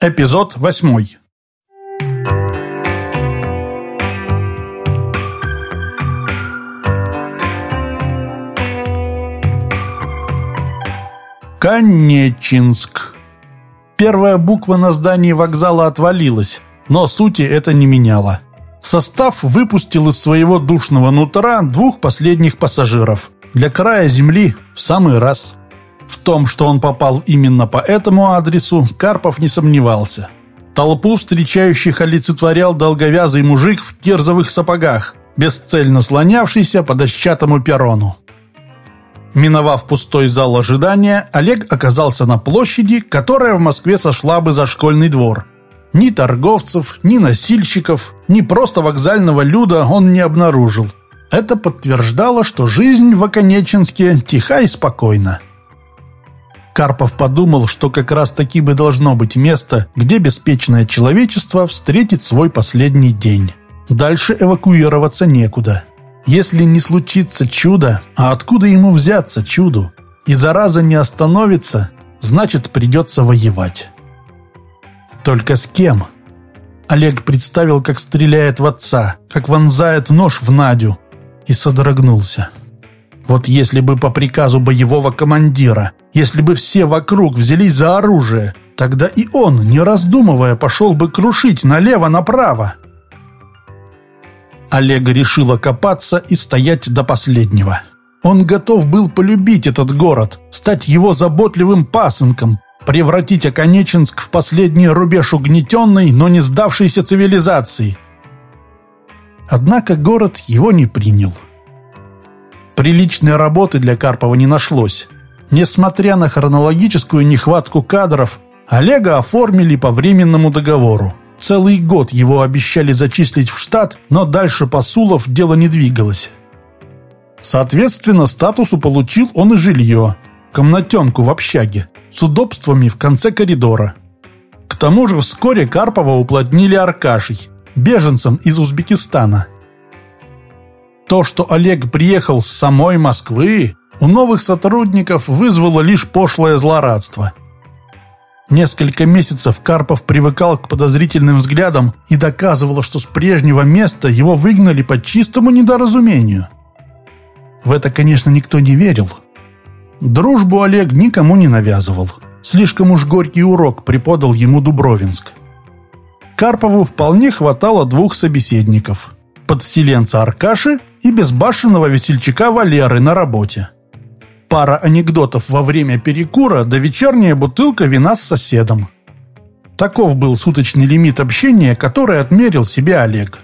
Эпизод восьмой. Конечинск. Первая буква на здании вокзала отвалилась, но сути это не меняло. Состав выпустил из своего душного нутра двух последних пассажиров. Для края земли в самый раз. В том, что он попал именно по этому адресу, Карпов не сомневался. Толпу встречающих олицетворял долговязый мужик в кирзовых сапогах, бесцельно слонявшийся по дощатому перрону. Миновав пустой зал ожидания, Олег оказался на площади, которая в Москве сошла бы за школьный двор. Ни торговцев, ни носильщиков, ни просто вокзального люда он не обнаружил. Это подтверждало, что жизнь в Оконеченске тиха и спокойна. Карпов подумал, что как раз таки бы должно быть место, где беспечное человечество встретит свой последний день. Дальше эвакуироваться некуда. Если не случится чудо, а откуда ему взяться чуду? И зараза не остановится, значит придется воевать. Только с кем? Олег представил, как стреляет в отца, как вонзает нож в Надю, и содрогнулся. Вот если бы по приказу боевого командира, если бы все вокруг взялись за оружие, тогда и он, не раздумывая, пошел бы крушить налево-направо. Олег решил окопаться и стоять до последнего. Он готов был полюбить этот город, стать его заботливым пасынком, превратить Оконеченск в последний рубеж угнетенной, но не сдавшейся цивилизации. Однако город его не принял. Приличной работы для Карпова не нашлось. Несмотря на хронологическую нехватку кадров, Олега оформили по временному договору. Целый год его обещали зачислить в штат, но дальше посулов дело не двигалось. Соответственно, статусу получил он и жилье. Комнатенку в общаге, с удобствами в конце коридора. К тому же вскоре Карпова уплотнили Аркашей, беженцем из Узбекистана – то, что Олег приехал с самой Москвы, у новых сотрудников вызвало лишь пошлое злорадство. Несколько месяцев Карпов привыкал к подозрительным взглядам и доказывал, что с прежнего места его выгнали по чистому недоразумению. В это, конечно, никто не верил. Дружбу Олег никому не навязывал. Слишком уж горький урок преподал ему Дубровинск. Карпову вполне хватало двух собеседников – подселенца Аркаши и безбашенного весельчака Валеры на работе. Пара анекдотов во время перекура да вечерняя бутылка вина с соседом. Таков был суточный лимит общения, который отмерил себе Олег.